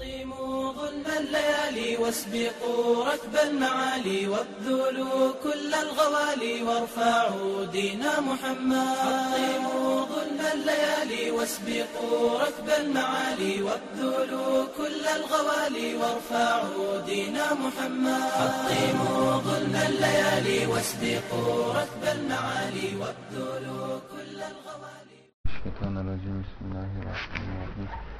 حطموا ظلم الليالي واسبقوا ركب المعالي وابذلوا كل الغوالي وارفعوا دين محمد. حطموا ظلم الليالي واسبقوا ركب المعالي وابذلوا كل الغوالي وارفعوا دين محمد. حطموا ظلم الليالي واسبقوا ركب المعالي وابذلوا كل الغوالي. الشيطان الرجيم. بسم الله الرحمن الرحيم.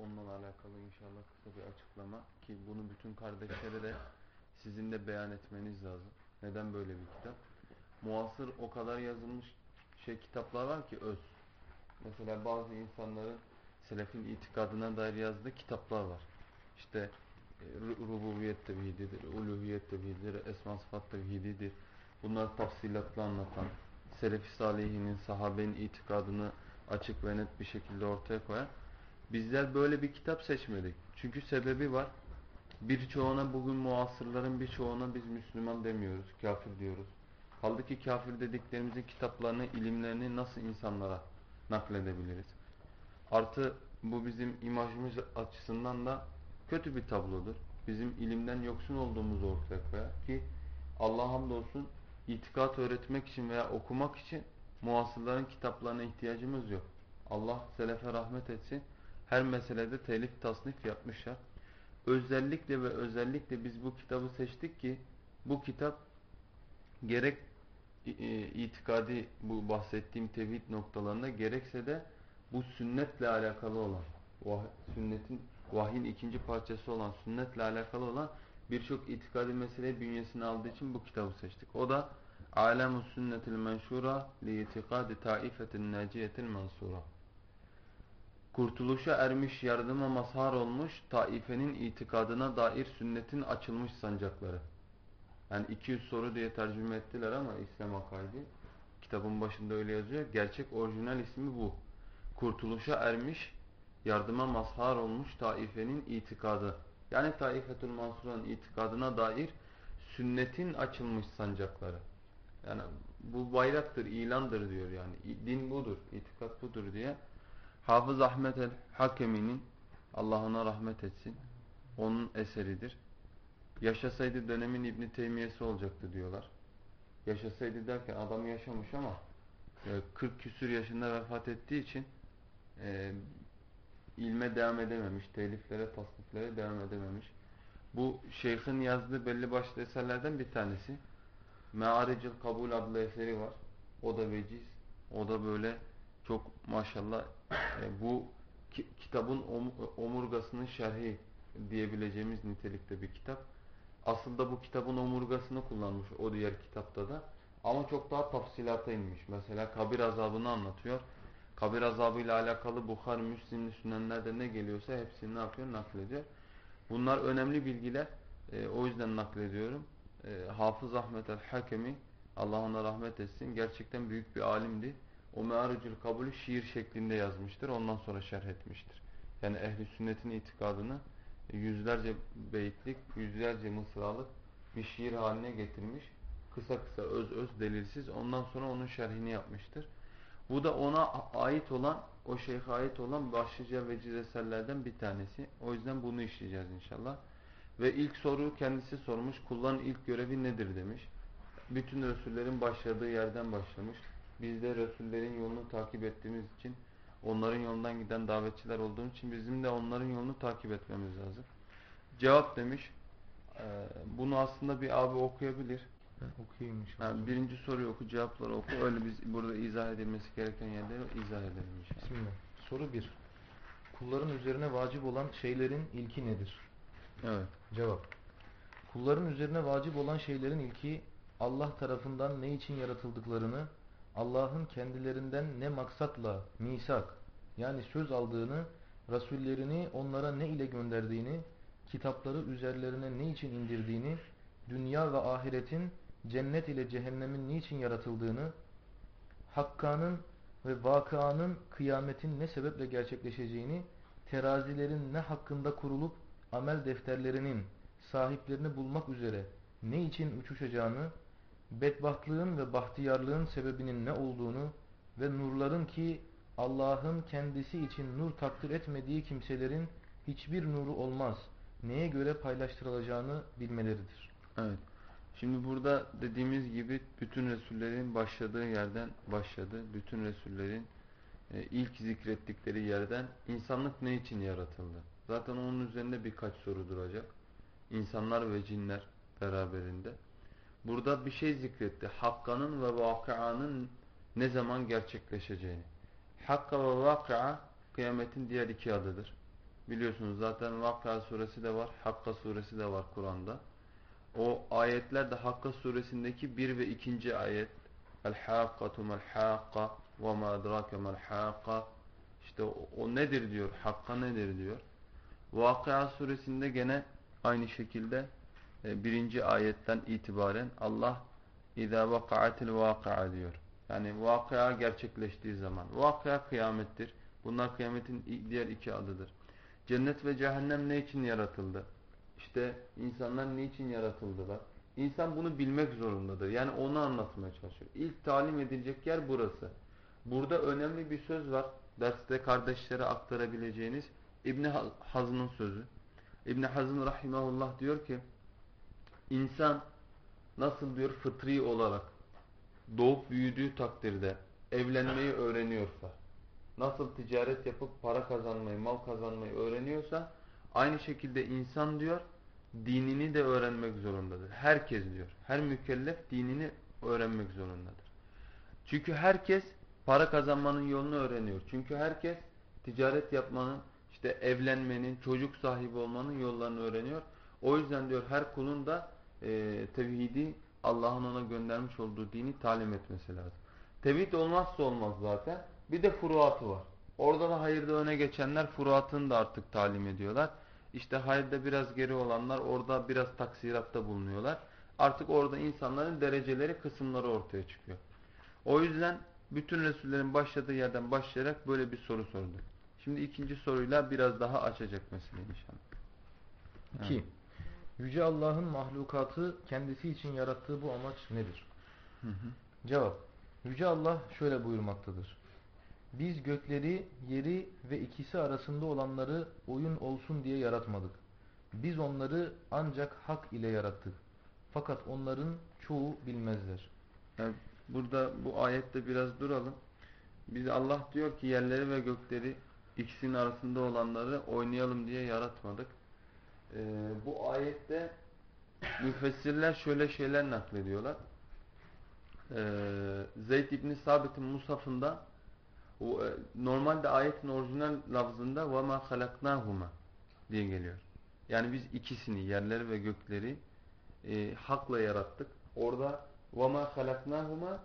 Onunla alakalı inşallah kısa bir açıklama ki bunu bütün kardeşlere de sizin de beyan etmeniz lazım. Neden böyle bir kitap? Muasır o kadar yazılmış şey kitaplar var ki öz. Mesela bazı insanların selefin itikadına dair yazdığı kitaplar var. İşte e, rububiyet tevhididir, uluhiyet tevhididir, esma sıfat tevhididir. Bunlar tafsilatlı anlatan, Selefi Salihinin, sahabenin itikadını açık ve net bir şekilde ortaya koyan. Bizler böyle bir kitap seçmedik. Çünkü sebebi var. Birçoğuna bugün muasırların birçoğuna biz Müslüman demiyoruz, kafir diyoruz. Kaldı ki kafir dediklerimizin kitaplarını, ilimlerini nasıl insanlara nakledebiliriz? Artı bu bizim imajımız açısından da kötü bir tablodur. Bizim ilimden yoksun olduğumuzu ortaya koyar ki Allah hamdolsun itikat öğretmek için veya okumak için muasırların kitaplarına ihtiyacımız yok. Allah selefe rahmet etsin. Her meselede telif tasnif yapmışlar. Özellikle ve özellikle biz bu kitabı seçtik ki bu kitap gerek itikadi bu bahsettiğim tevhid noktalarında gerekse de bu sünnetle alakalı olan sünnetin vahyin ikinci parçası olan sünnetle alakalı olan birçok itikadi mesele bünyesine aldığı için bu kitabı seçtik. O da Alemu sünnetil menşura li itikadi taifetin naciyetil mansura. Kurtuluşa ermiş, yardıma mazhar olmuş, taifenin itikadına dair sünnetin açılmış sancakları. Yani 200 soru diye tercüme ettiler ama İslam akaidi. Kitabın başında öyle yazıyor. Gerçek orijinal ismi bu. Kurtuluşa ermiş, yardıma mazhar olmuş taifenin itikadı. Yani Taifetül Mansur'un itikadına dair sünnetin açılmış sancakları. Yani bu bayraktır, ilandır diyor yani. Din budur, itikat budur diye. Hafız Ahmet el-Hakemi'nin Allah ona rahmet etsin. Onun eseridir. Yaşasaydı dönemin İbni Teymiyesi olacaktı diyorlar. Yaşasaydı derken adam yaşamış ama 40 küsür yaşında vefat ettiği için e, ilme devam edememiş. Teliflere, tasniflere devam edememiş. Bu şeyhin yazdığı belli başlı eserlerden bir tanesi. Me'aricil Kabul adlı eseri var. O da veciz. O da böyle çok maşallah e, bu ki, kitabın om, omurgasının şerhi diyebileceğimiz nitelikte bir kitap. Aslında bu kitabın omurgasını kullanmış o diğer kitapta da. Ama çok daha tafsilata inmiş. Mesela kabir azabını anlatıyor. Kabir azabıyla alakalı Bukhari, Müslim'li sünenlerde ne geliyorsa hepsini ne yapıyor? Naklediyor. Bunlar önemli bilgiler. E, o yüzden naklediyorum. E, Hafız Ahmet el-Hakemi Allah ona rahmet etsin. Gerçekten büyük bir alimdi. O Me'aricül Kabul'ü şiir şeklinde yazmıştır. Ondan sonra şerh etmiştir. Yani ehli sünnetin itikadını yüzlerce beyitlik, yüzlerce mısralık bir şiir haline getirmiş. Kısa kısa, öz öz, delilsiz. Ondan sonra onun şerhini yapmıştır. Bu da ona ait olan, o şeyhe ait olan başlıca veciz eserlerden bir tanesi. O yüzden bunu işleyeceğiz inşallah. Ve ilk soru kendisi sormuş. Kulların ilk görevi nedir demiş. Bütün Resullerin başladığı yerden başlamış. Biz de Resullerin yolunu takip ettiğimiz için, onların yolundan giden davetçiler olduğu için bizim de onların yolunu takip etmemiz lazım. Cevap demiş. Bunu aslında bir abi okuyabilir. Okuyayım inşallah. Yani birinci soruyu oku, cevapları oku. Öyle biz burada izah edilmesi gereken yerleri izah edelim inşallah. Bismillah. Soru 1. Kulların üzerine vacip olan şeylerin ilki nedir? Evet. Cevap. Kulların üzerine vacip olan şeylerin ilki Allah tarafından ne için yaratıldıklarını, Allah'ın kendilerinden ne maksatla misak yani söz aldığını, Resullerini onlara ne ile gönderdiğini, kitapları üzerlerine ne için indirdiğini, dünya ve ahiretin cennet ile cehennemin niçin yaratıldığını, Hakka'nın ve vakıanın kıyametin ne sebeple gerçekleşeceğini, terazilerin ne hakkında kurulup amel defterlerinin sahiplerini bulmak üzere ne için uçuşacağını, bedbahtlığın ve bahtiyarlığın sebebinin ne olduğunu ve nurların ki Allah'ın kendisi için nur takdir etmediği kimselerin hiçbir nuru olmaz. Neye göre paylaştırılacağını bilmeleridir. Evet. Şimdi burada dediğimiz gibi bütün Resullerin başladığı yerden başladı. Bütün Resullerin e, ilk zikrettikleri yerden insanlık ne için yaratıldı? Zaten onun üzerinde birkaç soru duracak. İnsanlar ve cinler beraberinde. Burada bir şey zikretti. Hakkanın ve vakıanın ne zaman gerçekleşeceğini. Hakka ve vakıa kıyametin diğer iki adıdır. Biliyorsunuz zaten Vakıa suresi de var, Hakka suresi de var Kur'an'da. O ayetler de Hakka suresindeki bir ve ikinci ayet. El-Hakkatu mel-Hakka ve ma adrake mel-Hakka İşte o, o nedir diyor, Hakka nedir diyor. Vakıa suresinde gene aynı şekilde birinci ayetten itibaren Allah اِذَا وَقَعَتِ الْوَاقَعَ diyor. Yani vakıa gerçekleştiği zaman. Vakıa kıyamettir. Bunlar kıyametin diğer iki adıdır. Cennet ve cehennem ne için yaratıldı? İşte insanlar ne için yaratıldılar? İnsan bunu bilmek zorundadır. Yani onu anlatmaya çalışıyor. İlk talim edilecek yer burası. Burada önemli bir söz var. Derste kardeşlere aktarabileceğiniz İbni Hazm'ın sözü. İbni Hazm rahimahullah diyor ki insan nasıl diyor fıtri olarak doğup büyüdüğü takdirde evlenmeyi öğreniyorsa nasıl ticaret yapıp para kazanmayı, mal kazanmayı öğreniyorsa aynı şekilde insan diyor dinini de öğrenmek zorundadır. Herkes diyor. Her mükellef dinini öğrenmek zorundadır. Çünkü herkes para kazanmanın yolunu öğreniyor. Çünkü herkes ticaret yapmanın, işte evlenmenin, çocuk sahibi olmanın yollarını öğreniyor. O yüzden diyor her kulun da e, tevhidi Allah'ın ona göndermiş olduğu dini talim etmesi lazım. Tevhid olmazsa olmaz zaten. Bir de furuatı var. Orada da hayırda öne geçenler furuatını da artık talim ediyorlar. İşte hayırda biraz geri olanlar orada biraz taksiratta bulunuyorlar. Artık orada insanların dereceleri, kısımları ortaya çıkıyor. O yüzden bütün Resullerin başladığı yerden başlayarak böyle bir soru sordu. Şimdi ikinci soruyla biraz daha açacak meseleyi inşallah. 2. Yüce Allah'ın mahlukatı kendisi için yarattığı bu amaç nedir? Hı hı. Cevap. Yüce Allah şöyle buyurmaktadır. Biz gökleri, yeri ve ikisi arasında olanları oyun olsun diye yaratmadık. Biz onları ancak hak ile yarattık. Fakat onların çoğu bilmezler. Yani burada bu ayette biraz duralım. Biz Allah diyor ki yerleri ve gökleri ikisinin arasında olanları oynayalım diye yaratmadık Ee, bu ayette müfessirler şöyle şeyler naklediyorlar. Ee, Zeyd İbni Sabit'in Musaf'ında o, e, normalde ayetin orijinal lafzında وَمَا خَلَقْنَاهُمَا diye geliyor. Yani biz ikisini, yerleri ve gökleri e, hakla yarattık. Orada وَمَا خَلَقْنَاهُمَا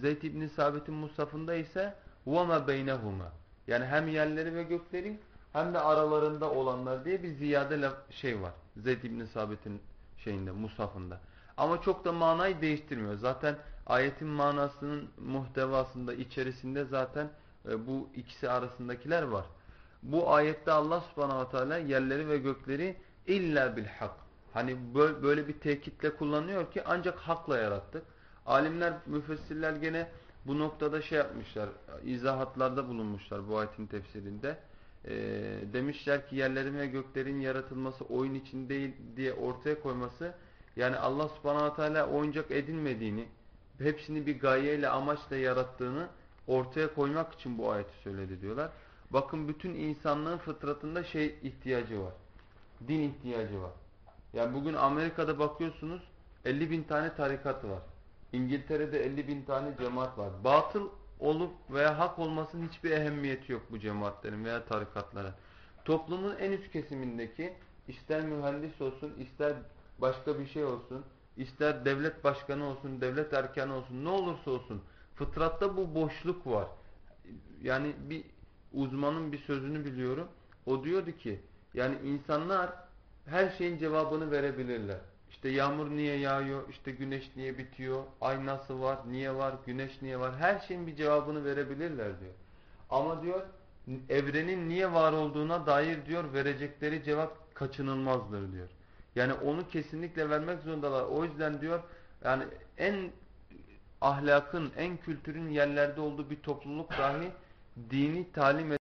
Zeyd İbni Sabit'in Musaf'ında ise وَمَا بَيْنَهُمَا Yani hem yerleri ve gökleri hem de aralarında olanlar diye bir ziyade şey var. Zeyd İbni Sabit'in şeyinde, Musaf'ında. Ama çok da manayı değiştirmiyor. Zaten ayetin manasının muhtevasında, içerisinde zaten e, bu ikisi arasındakiler var. Bu ayette Allah subhanahu teala yerleri ve gökleri illa bil hak. Hani böyle, bir tekitle kullanıyor ki ancak hakla yarattık. Alimler, müfessirler gene bu noktada şey yapmışlar, izahatlarda bulunmuşlar bu ayetin tefsirinde. E, demişler ki yerlerin ve göklerin yaratılması oyun için değil diye ortaya koyması yani Allah subhanahu teala oyuncak edinmediğini hepsini bir gayeyle amaçla yarattığını ortaya koymak için bu ayeti söyledi diyorlar. Bakın bütün insanlığın fıtratında şey ihtiyacı var. Din ihtiyacı var. Yani bugün Amerika'da bakıyorsunuz 50 bin tane tarikatı var. İngiltere'de 50 bin tane cemaat var. Batıl olup veya hak olmasının hiçbir ehemmiyeti yok bu cemaatlerin veya tarikatların. Toplumun en üst kesimindeki ister mühendis olsun, ister başka bir şey olsun, ister devlet başkanı olsun, devlet erkanı olsun, ne olursa olsun fıtratta bu boşluk var. Yani bir uzmanın bir sözünü biliyorum. O diyordu ki yani insanlar her şeyin cevabını verebilirler. İşte yağmur niye yağıyor, işte güneş niye bitiyor, ay nasıl var, niye var, güneş niye var, her şeyin bir cevabını verebilirler diyor. Ama diyor evrenin niye var olduğuna dair diyor verecekleri cevap kaçınılmazdır diyor. Yani onu kesinlikle vermek zorundalar. O yüzden diyor yani en ahlakın, en kültürün yerlerde olduğu bir topluluk dahi dini talim